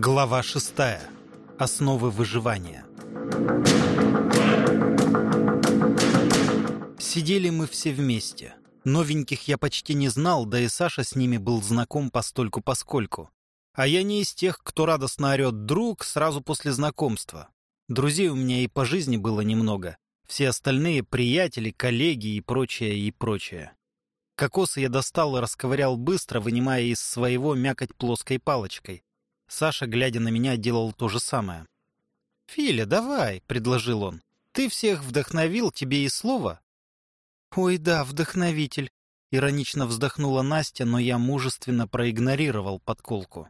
Глава шестая. Основы выживания. Сидели мы все вместе. Новеньких я почти не знал, да и Саша с ними был знаком постольку-поскольку. А я не из тех, кто радостно орет «друг» сразу после знакомства. Друзей у меня и по жизни было немного. Все остальные — приятели, коллеги и прочее, и прочее. Кокосы я достал и расковырял быстро, вынимая из своего мякоть плоской палочкой. Саша, глядя на меня, делал то же самое. «Филя, давай», — предложил он. «Ты всех вдохновил, тебе и слово». «Ой, да, вдохновитель», — иронично вздохнула Настя, но я мужественно проигнорировал подколку.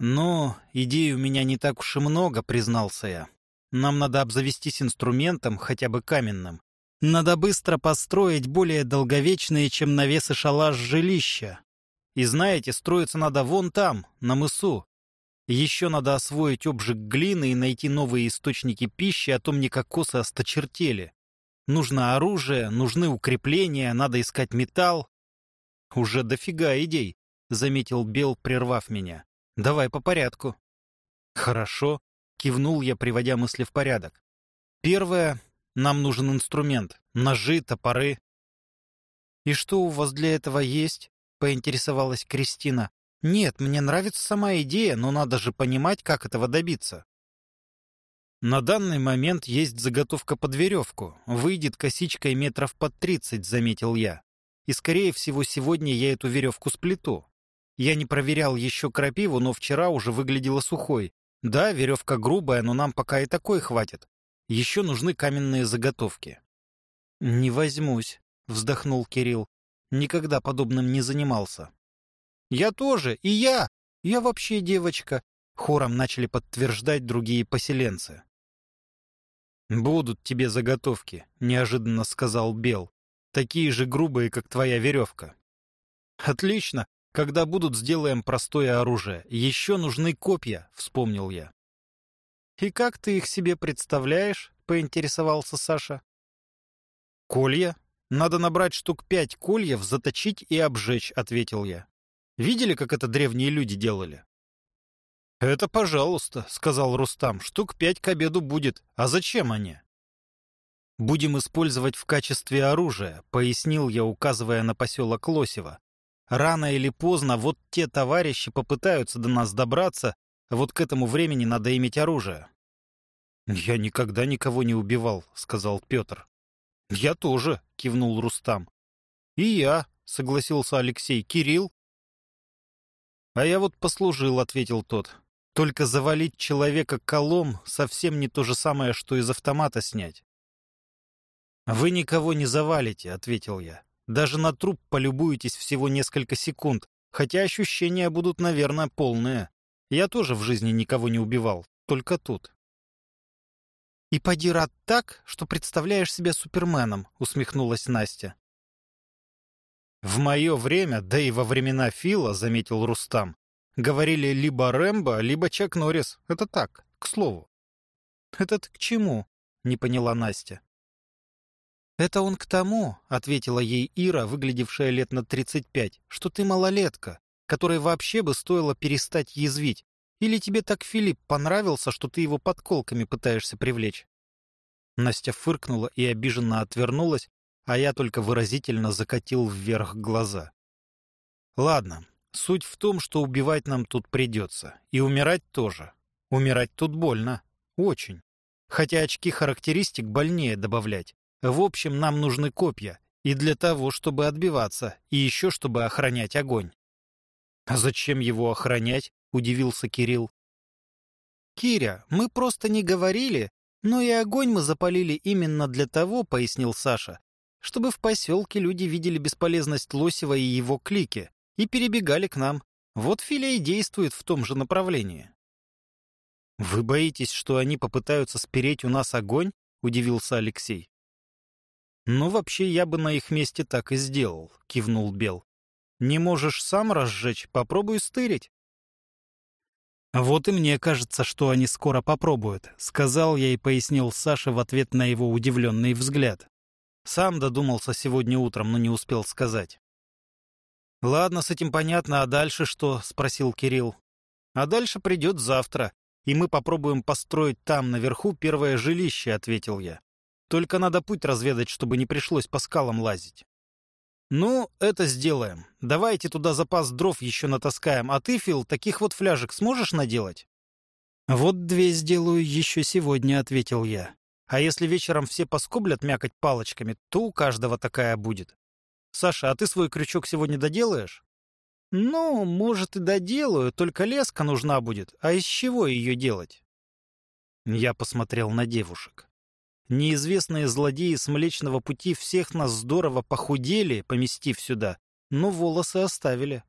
«Ну, идей у меня не так уж и много», — признался я. «Нам надо обзавестись инструментом, хотя бы каменным. Надо быстро построить более долговечные, чем навесы шалаш жилища. И знаете, строиться надо вон там, на мысу. Еще надо освоить обжиг глины и найти новые источники пищи, а то мне кокосы осточертели. Нужно оружие, нужны укрепления, надо искать металл. Уже дофига идей, заметил Бел, прервав меня. Давай по порядку. Хорошо, кивнул я, приводя мысли в порядок. Первое, нам нужен инструмент. Ножи, топоры. И что у вас для этого есть? Поинтересовалась Кристина. «Нет, мне нравится сама идея, но надо же понимать, как этого добиться». На данный момент есть заготовка под веревку. Выйдет косичкой метров под тридцать, заметил я. И, скорее всего, сегодня я эту веревку сплету. Я не проверял еще крапиву, но вчера уже выглядела сухой. Да, веревка грубая, но нам пока и такой хватит. Еще нужны каменные заготовки. «Не возьмусь», — вздохнул Кирилл. Никогда подобным не занимался. «Я тоже, и я! Я вообще девочка!» Хором начали подтверждать другие поселенцы. «Будут тебе заготовки», — неожиданно сказал Бел. «Такие же грубые, как твоя веревка». «Отлично. Когда будут, сделаем простое оружие. Еще нужны копья», — вспомнил я. «И как ты их себе представляешь?» — поинтересовался Саша. «Колья», «Надо набрать штук пять кольев, заточить и обжечь», — ответил я. «Видели, как это древние люди делали?» «Это пожалуйста», — сказал Рустам. «Штук пять к обеду будет. А зачем они?» «Будем использовать в качестве оружия», — пояснил я, указывая на поселок Лосево. «Рано или поздно вот те товарищи попытаются до нас добраться, вот к этому времени надо иметь оружие». «Я никогда никого не убивал», — сказал Петр. «Я тоже», — кивнул Рустам. «И я», — согласился Алексей. «Кирилл?» «А я вот послужил», — ответил тот. «Только завалить человека колом совсем не то же самое, что из автомата снять». «Вы никого не завалите», — ответил я. «Даже на труп полюбуетесь всего несколько секунд, хотя ощущения будут, наверное, полные. Я тоже в жизни никого не убивал, только тут». «И поди рад так, что представляешь себя Суперменом», — усмехнулась Настя. «В мое время, да и во времена Фила, — заметил Рустам, — говорили либо Рэмбо, либо Чак Норрис. Это так, к слову». «Это к чему?» — не поняла Настя. «Это он к тому», — ответила ей Ира, выглядевшая лет на тридцать пять, «что ты малолетка, которой вообще бы стоило перестать язвить, или тебе так Филипп понравился, что ты его подколками пытаешься привлечь?» Настя фыркнула и обиженно отвернулась, а я только выразительно закатил вверх глаза. «Ладно, суть в том, что убивать нам тут придется. И умирать тоже. Умирать тут больно. Очень. Хотя очки характеристик больнее добавлять. В общем, нам нужны копья. И для того, чтобы отбиваться, и еще чтобы охранять огонь. «А зачем его охранять?» Удивился Кирилл. «Киря, мы просто не говорили, но и огонь мы запалили именно для того, — пояснил Саша, — чтобы в поселке люди видели бесполезность Лосева и его клики и перебегали к нам. Вот Филя и действует в том же направлении». «Вы боитесь, что они попытаются спереть у нас огонь?» — удивился Алексей. «Ну, вообще, я бы на их месте так и сделал», — кивнул Бел. «Не можешь сам разжечь, попробуй стырить. «Вот и мне кажется, что они скоро попробуют», — сказал я и пояснил Саше в ответ на его удивленный взгляд. Сам додумался сегодня утром, но не успел сказать. «Ладно, с этим понятно, а дальше что?» — спросил Кирилл. А дальше придет завтра, и мы попробуем построить там, наверху, первое жилище», — ответил я. «Только надо путь разведать, чтобы не пришлось по скалам лазить». «Ну, это сделаем. Давайте туда запас дров еще натаскаем, а ты, Фил, таких вот фляжек сможешь наделать?» «Вот две сделаю еще сегодня», — ответил я. «А если вечером все поскоблят мякать палочками, то у каждого такая будет. Саша, а ты свой крючок сегодня доделаешь?» «Ну, может, и доделаю, только леска нужна будет. А из чего ее делать?» Я посмотрел на девушек. Неизвестные злодеи с Млечного Пути всех нас здорово похудели, поместив сюда, но волосы оставили.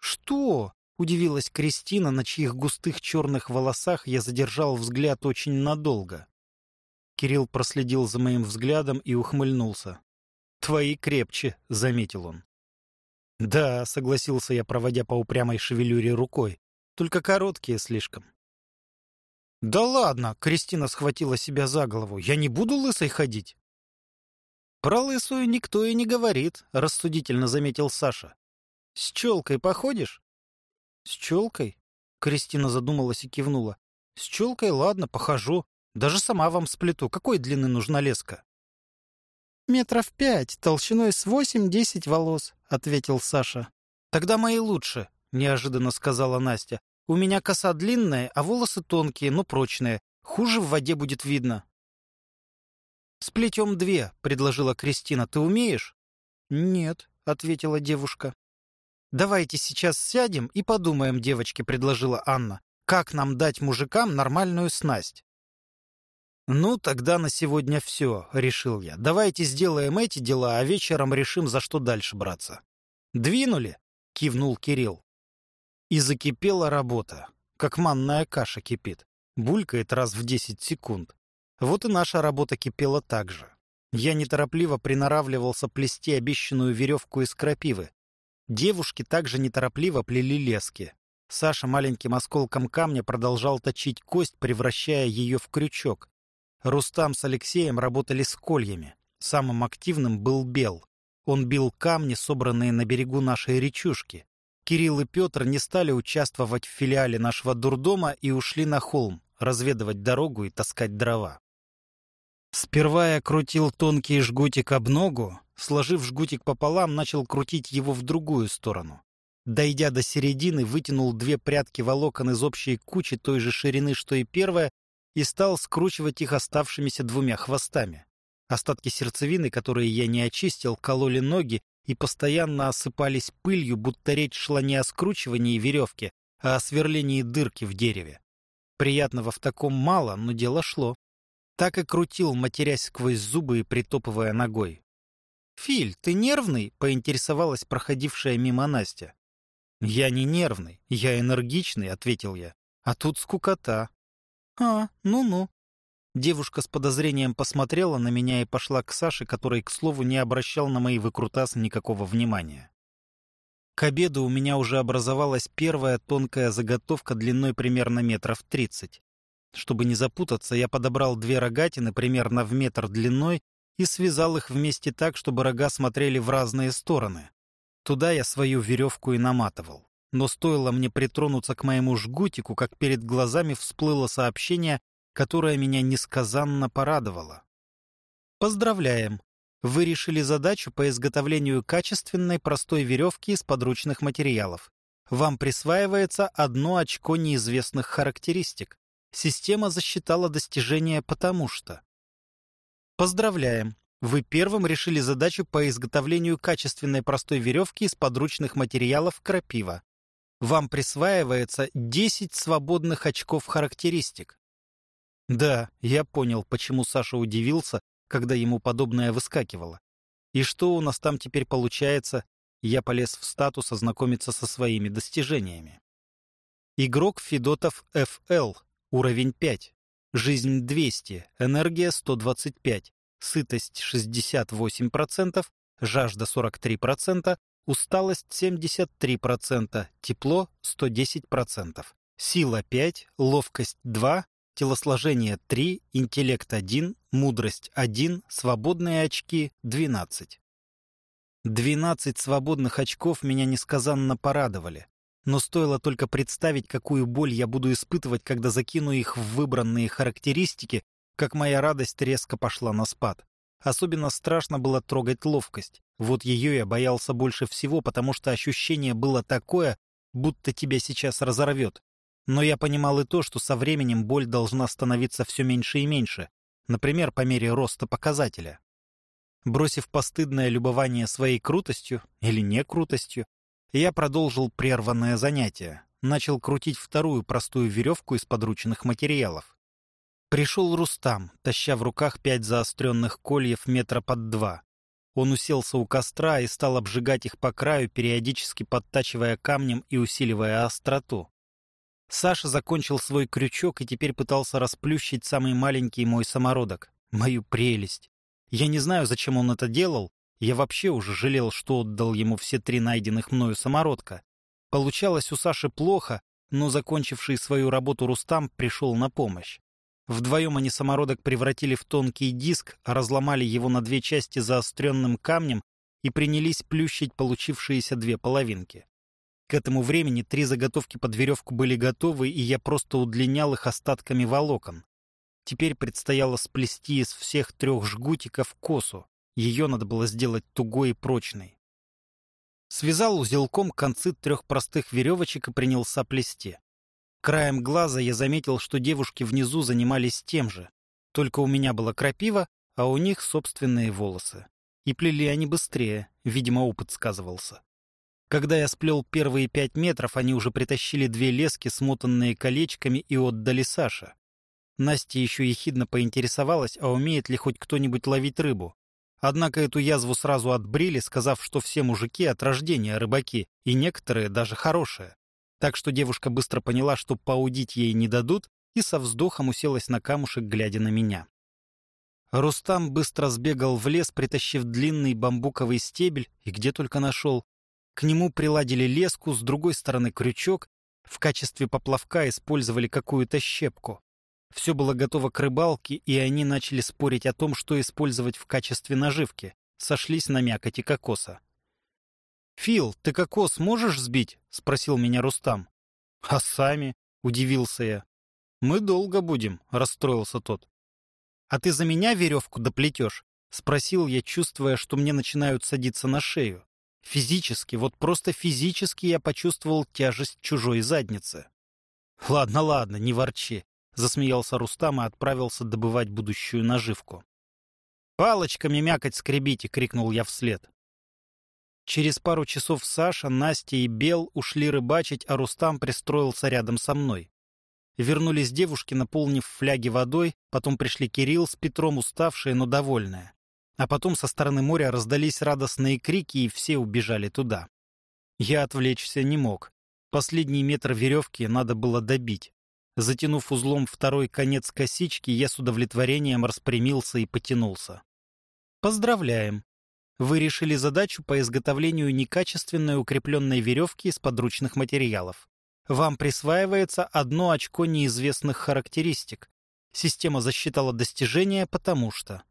«Что?» — удивилась Кристина, на чьих густых черных волосах я задержал взгляд очень надолго. Кирилл проследил за моим взглядом и ухмыльнулся. «Твои крепче», — заметил он. «Да», — согласился я, проводя по упрямой шевелюре рукой, — «только короткие слишком». «Да ладно!» — Кристина схватила себя за голову. «Я не буду лысой ходить!» «Про лысую никто и не говорит», — рассудительно заметил Саша. «С челкой походишь?» «С челкой?» — Кристина задумалась и кивнула. «С челкой, ладно, похожу. Даже сама вам сплету. Какой длины нужна леска?» «Метров пять, толщиной с восемь-десять волос», — ответил Саша. «Тогда мои лучше», — неожиданно сказала Настя. У меня коса длинная, а волосы тонкие, но прочные. Хуже в воде будет видно. «Сплетем две», — предложила Кристина. «Ты умеешь?» «Нет», — ответила девушка. «Давайте сейчас сядем и подумаем, девочки», — предложила Анна. «Как нам дать мужикам нормальную снасть?» «Ну, тогда на сегодня все», — решил я. «Давайте сделаем эти дела, а вечером решим, за что дальше браться». «Двинули?» — кивнул Кирилл. И закипела работа, как манная каша кипит, булькает раз в 10 секунд. Вот и наша работа кипела так же. Я неторопливо приноравливался плести обещанную веревку из крапивы. Девушки также неторопливо плели лески. Саша маленьким осколком камня продолжал точить кость, превращая ее в крючок. Рустам с Алексеем работали с кольями. Самым активным был Бел. Он бил камни, собранные на берегу нашей речушки. Кирилл и Петр не стали участвовать в филиале нашего дурдома и ушли на холм, разведывать дорогу и таскать дрова. Сперва я крутил тонкий жгутик об ногу, сложив жгутик пополам, начал крутить его в другую сторону. Дойдя до середины, вытянул две прядки волокон из общей кучи той же ширины, что и первая, и стал скручивать их оставшимися двумя хвостами. Остатки сердцевины, которые я не очистил, кололи ноги, и постоянно осыпались пылью, будто речь шла не о скручивании веревки, а о сверлении дырки в дереве. Приятного в таком мало, но дело шло. Так и крутил, матерясь сквозь зубы и притопывая ногой. «Филь, ты нервный?» — поинтересовалась проходившая мимо Настя. «Я не нервный, я энергичный», — ответил я. «А тут скукота». «А, ну-ну», Девушка с подозрением посмотрела на меня и пошла к Саше, который, к слову, не обращал на мои выкрутасы никакого внимания. К обеду у меня уже образовалась первая тонкая заготовка длиной примерно метров тридцать. Чтобы не запутаться, я подобрал две рогатины примерно в метр длиной и связал их вместе так, чтобы рога смотрели в разные стороны. Туда я свою веревку и наматывал. Но стоило мне притронуться к моему жгутику, как перед глазами всплыло сообщение которая меня несказанно порадовала. Поздравляем! Вы решили задачу по изготовлению качественной простой веревки из подручных материалов. Вам присваивается одно очко неизвестных характеристик. Система засчитала достижение потому что... Поздравляем! Вы первым решили задачу по изготовлению качественной простой веревки из подручных материалов крапива. Вам присваивается 10 свободных очков характеристик. Да, я понял, почему Саша удивился, когда ему подобное выскакивало. И что у нас там теперь получается? Я полез в статус ознакомиться со своими достижениями. Игрок Федотов FL, уровень 5, жизнь 200, энергия 125, сытость 68%, жажда 43%, усталость 73%, тепло 110%, сила 5, ловкость 2, телосложение 3, интеллект 1, мудрость 1, свободные очки 12. 12 свободных очков меня несказанно порадовали. Но стоило только представить, какую боль я буду испытывать, когда закину их в выбранные характеристики, как моя радость резко пошла на спад. Особенно страшно было трогать ловкость. Вот ее я боялся больше всего, потому что ощущение было такое, будто тебя сейчас разорвет. Но я понимал и то, что со временем боль должна становиться все меньше и меньше, например, по мере роста показателя. Бросив постыдное любование своей крутостью или не крутостью, я продолжил прерванное занятие, начал крутить вторую простую веревку из подручных материалов. Пришел Рустам, таща в руках пять заостренных кольев метра под два. Он уселся у костра и стал обжигать их по краю, периодически подтачивая камнем и усиливая остроту. Саша закончил свой крючок и теперь пытался расплющить самый маленький мой самородок. Мою прелесть. Я не знаю, зачем он это делал. Я вообще уже жалел, что отдал ему все три найденных мною самородка. Получалось у Саши плохо, но закончивший свою работу Рустам пришел на помощь. Вдвоем они самородок превратили в тонкий диск, разломали его на две части заостренным камнем и принялись плющить получившиеся две половинки. К этому времени три заготовки под веревку были готовы, и я просто удлинял их остатками волокон. Теперь предстояло сплести из всех трех жгутиков косу. Ее надо было сделать тугой и прочной. Связал узелком концы трех простых веревочек и принялся плести. Краем глаза я заметил, что девушки внизу занимались тем же. Только у меня была крапива, а у них собственные волосы. И плели они быстрее, видимо, опыт сказывался. Когда я сплел первые пять метров, они уже притащили две лески, смотанные колечками, и отдали Саше. Настя еще ехидно поинтересовалась, а умеет ли хоть кто-нибудь ловить рыбу. Однако эту язву сразу отбрили, сказав, что все мужики от рождения рыбаки, и некоторые даже хорошие. Так что девушка быстро поняла, что поудить ей не дадут, и со вздохом уселась на камушек, глядя на меня. Рустам быстро сбегал в лес, притащив длинный бамбуковый стебель, и где только нашел. К нему приладили леску, с другой стороны крючок, в качестве поплавка использовали какую-то щепку. Все было готово к рыбалке, и они начали спорить о том, что использовать в качестве наживки. Сошлись на мякоти кокоса. «Фил, ты кокос можешь сбить?» — спросил меня Рустам. «А сами?» — удивился я. «Мы долго будем», — расстроился тот. «А ты за меня веревку доплетешь?» — спросил я, чувствуя, что мне начинают садиться на шею. Физически, вот просто физически я почувствовал тяжесть чужой задницы. «Ладно, ладно, не ворчи. Засмеялся Рустам и отправился добывать будущую наживку. «Палочками мякоть скребите!» — крикнул я вслед. Через пару часов Саша, Настя и Бел ушли рыбачить, а Рустам пристроился рядом со мной. Вернулись девушки, наполнив фляги водой, потом пришли Кирилл с Петром, уставшие, но довольные. А потом со стороны моря раздались радостные крики, и все убежали туда. Я отвлечься не мог. Последний метр веревки надо было добить. Затянув узлом второй конец косички, я с удовлетворением распрямился и потянулся. Поздравляем! Вы решили задачу по изготовлению некачественной укрепленной веревки из подручных материалов. Вам присваивается одно очко неизвестных характеристик. Система засчитала достижение, потому что...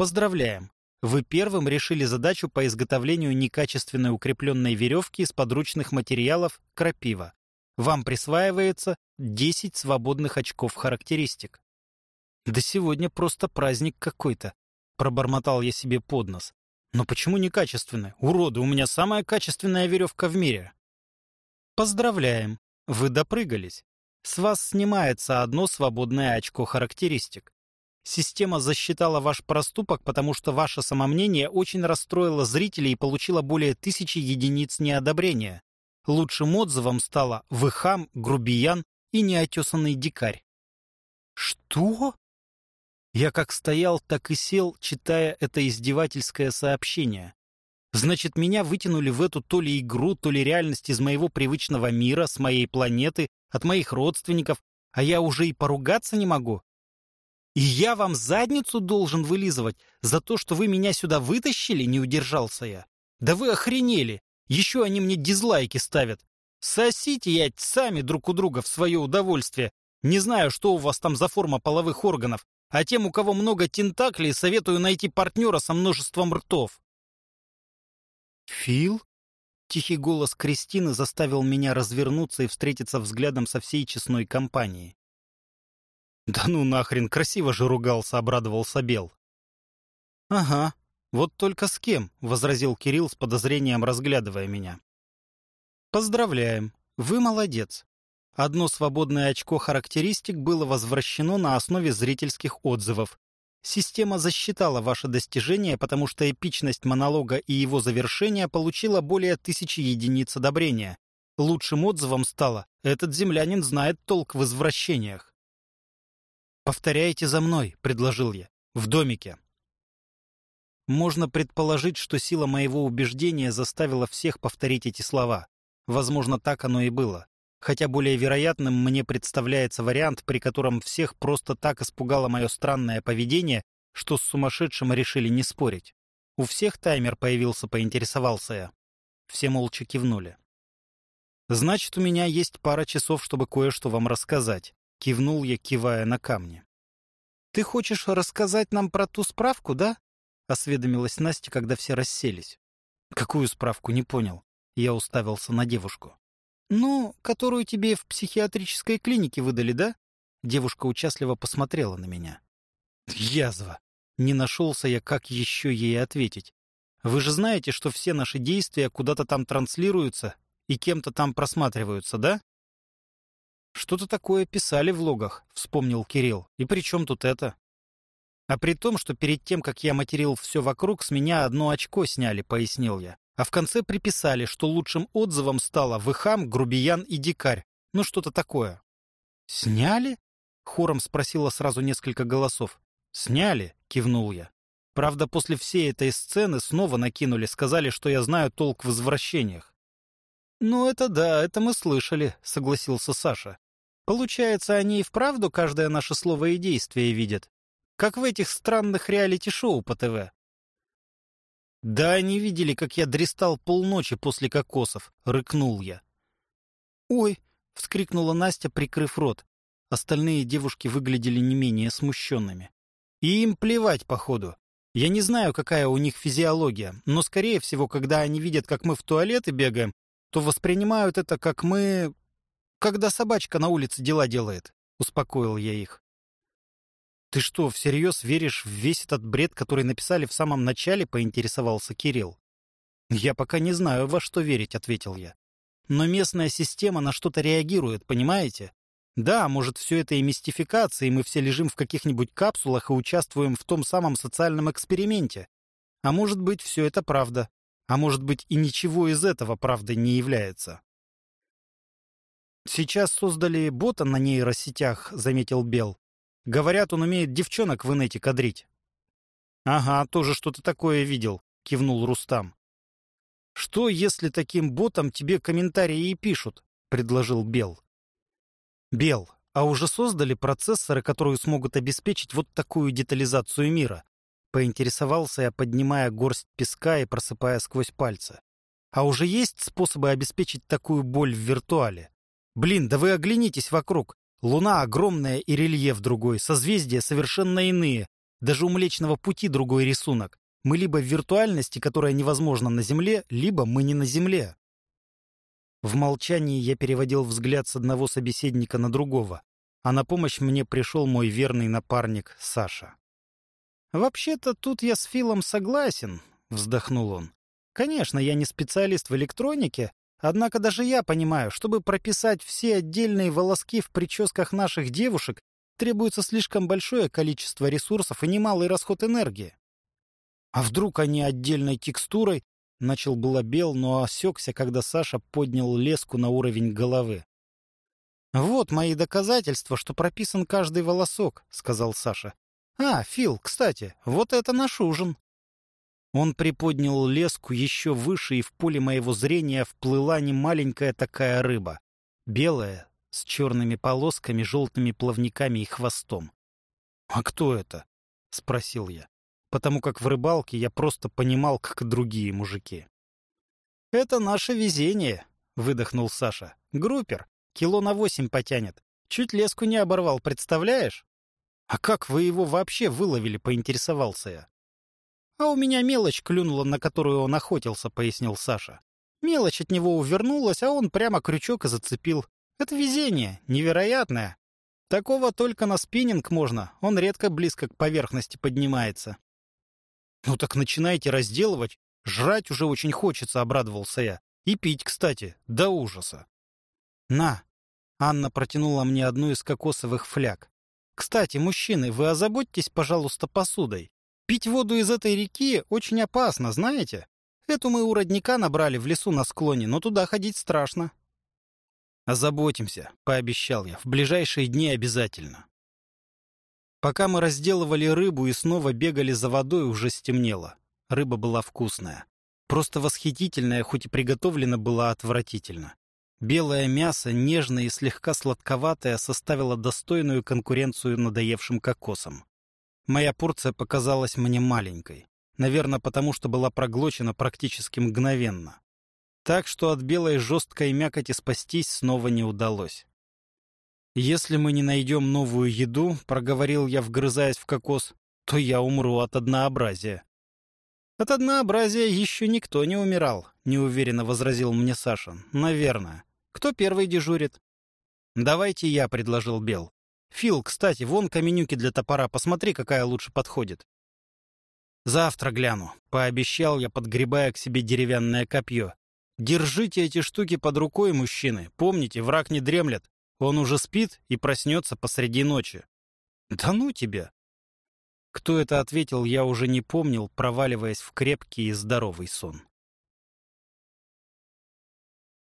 Поздравляем! Вы первым решили задачу по изготовлению некачественной укрепленной веревки из подручных материалов крапива. Вам присваивается 10 свободных очков характеристик. Да сегодня просто праздник какой-то, пробормотал я себе под нос. Но почему некачественная? Уроды, у меня самая качественная веревка в мире. Поздравляем, вы допрыгались. С вас снимается одно свободное очко характеристик. Система засчитала ваш проступок, потому что ваше самомнение очень расстроило зрителей и получило более тысячи единиц неодобрения. Лучшим отзывом стало «Выхам», «Грубиян» и «Неотесанный дикарь». «Что?» Я как стоял, так и сел, читая это издевательское сообщение. Значит, меня вытянули в эту то ли игру, то ли реальность из моего привычного мира, с моей планеты, от моих родственников, а я уже и поругаться не могу. И я вам задницу должен вылизывать за то, что вы меня сюда вытащили, не удержался я. Да вы охренели! Еще они мне дизлайки ставят. Сосите, ять, сами друг у друга в свое удовольствие. Не знаю, что у вас там за форма половых органов, а тем, у кого много тентаклей, советую найти партнера со множеством ртов. Фил? Тихий голос Кристины заставил меня развернуться и встретиться взглядом со всей честной компанией. «Да ну нахрен, красиво же ругался», — обрадовался Бел. «Ага, вот только с кем?» — возразил Кирилл с подозрением, разглядывая меня. «Поздравляем, вы молодец. Одно свободное очко характеристик было возвращено на основе зрительских отзывов. Система засчитала ваше достижение, потому что эпичность монолога и его завершение получила более тысячи единиц одобрения. Лучшим отзывом стало «Этот землянин знает толк в извращениях». «Повторяйте за мной», — предложил я, — «в домике». Можно предположить, что сила моего убеждения заставила всех повторить эти слова. Возможно, так оно и было хотя более вероятным мне представляется вариант, при котором всех просто так испугало мое странное поведение, что с сумасшедшим решили не спорить. У всех таймер появился, поинтересовался я. Все молча кивнули. «Значит, у меня есть пара часов, чтобы кое-что вам рассказать», — кивнул я, кивая на камни. «Ты хочешь рассказать нам про ту справку, да?» — осведомилась Настя, когда все расселись. «Какую справку, не понял?» Я уставился на девушку. «Ну, которую тебе в психиатрической клинике выдали, да?» Девушка участливо посмотрела на меня. «Язва! Не нашелся я, как еще ей ответить. Вы же знаете, что все наши действия куда-то там транслируются и кем-то там просматриваются, да?» «Что-то такое писали в логах», — вспомнил Кирилл. «И при чем тут это?» «А при том, что перед тем, как я материл все вокруг, с меня одно очко сняли», — пояснил я а в конце приписали, что лучшим отзывом стало «Выхам, грубиян и дикарь». Ну, что-то такое. «Сняли?» — хором спросило сразу несколько голосов. «Сняли», — кивнул я. Правда, после всей этой сцены снова накинули, сказали, что я знаю толк в извращениях. «Ну, это да, это мы слышали», — согласился Саша. «Получается, они и вправду каждое наше слово и действие видят, как в этих странных реалити-шоу по ТВ. «Да они видели, как я дристал полночи после кокосов», — рыкнул я. «Ой!» — вскрикнула Настя, прикрыв рот. Остальные девушки выглядели не менее смущенными. И им плевать, походу. Я не знаю, какая у них физиология, но, скорее всего, когда они видят, как мы в туалеты бегаем, то воспринимают это как мы... Когда собачка на улице дела делает, — успокоил я их. «Ты что, всерьез веришь в весь этот бред, который написали в самом начале?» — поинтересовался Кирилл. «Я пока не знаю, во что верить», — ответил я. «Но местная система на что-то реагирует, понимаете? Да, может, все это и мистификация, и мы все лежим в каких-нибудь капсулах и участвуем в том самом социальном эксперименте. А может быть, все это правда. А может быть, и ничего из этого правдой не является». «Сейчас создали бота на нейросетях», — заметил Бел. Говорят, он умеет девчонок в инете кадрить. — Ага, тоже что-то такое видел, — кивнул Рустам. — Что, если таким ботам тебе комментарии и пишут? — предложил Бел. — Бел, а уже создали процессоры, которые смогут обеспечить вот такую детализацию мира? Поинтересовался я, поднимая горсть песка и просыпая сквозь пальцы. А уже есть способы обеспечить такую боль в виртуале? Блин, да вы оглянитесь вокруг. Луна огромная и рельеф другой, созвездия совершенно иные. Даже у Млечного Пути другой рисунок. Мы либо в виртуальности, которая невозможна на Земле, либо мы не на Земле. В молчании я переводил взгляд с одного собеседника на другого, а на помощь мне пришел мой верный напарник Саша. «Вообще-то тут я с Филом согласен», — вздохнул он. «Конечно, я не специалист в электронике, Однако даже я понимаю, чтобы прописать все отдельные волоски в прическах наших девушек, требуется слишком большое количество ресурсов и немалый расход энергии. А вдруг они отдельной текстурой? Начал было бел, но осекся, когда Саша поднял леску на уровень головы. «Вот мои доказательства, что прописан каждый волосок», — сказал Саша. «А, Фил, кстати, вот это наш ужин». Он приподнял леску еще выше, и в поле моего зрения вплыла немаленькая такая рыба. Белая, с черными полосками, желтыми плавниками и хвостом. «А кто это?» — спросил я. Потому как в рыбалке я просто понимал, как и другие мужики. «Это наше везение», — выдохнул Саша. «Группер. Кило на восемь потянет. Чуть леску не оборвал, представляешь?» «А как вы его вообще выловили?» — поинтересовался я. «А у меня мелочь клюнула, на которую он охотился», — пояснил Саша. Мелочь от него увернулась, а он прямо крючок и зацепил. Это везение, невероятное. Такого только на спиннинг можно, он редко близко к поверхности поднимается. «Ну так начинайте разделывать. Жрать уже очень хочется», — обрадовался я. «И пить, кстати, до ужаса». «На!» — Анна протянула мне одну из кокосовых фляг. «Кстати, мужчины, вы озаботьтесь, пожалуйста, посудой. Пить воду из этой реки очень опасно, знаете? Эту мы у родника набрали в лесу на склоне, но туда ходить страшно». «Озаботимся», — пообещал я, — «в ближайшие дни обязательно». Пока мы разделывали рыбу и снова бегали за водой, уже стемнело. Рыба была вкусная. Просто восхитительная, хоть и приготовлена была отвратительно. Белое мясо, нежное и слегка сладковатое, составило достойную конкуренцию надоевшим кокосам. Моя порция показалась мне маленькой. Наверное, потому что была проглочена практически мгновенно. Так что от белой жесткой мякоти спастись снова не удалось. «Если мы не найдем новую еду», — проговорил я, вгрызаясь в кокос, — «то я умру от однообразия». «От однообразия еще никто не умирал», — неуверенно возразил мне Саша. «Наверное. Кто первый дежурит?» «Давайте я», — предложил Бел. «Фил, кстати, вон каменюки для топора, посмотри, какая лучше подходит». «Завтра гляну», — пообещал я, подгребая к себе деревянное копье. «Держите эти штуки под рукой, мужчины. Помните, враг не дремлет. Он уже спит и проснется посреди ночи. Да ну тебя! Кто это ответил, я уже не помнил, проваливаясь в крепкий и здоровый сон.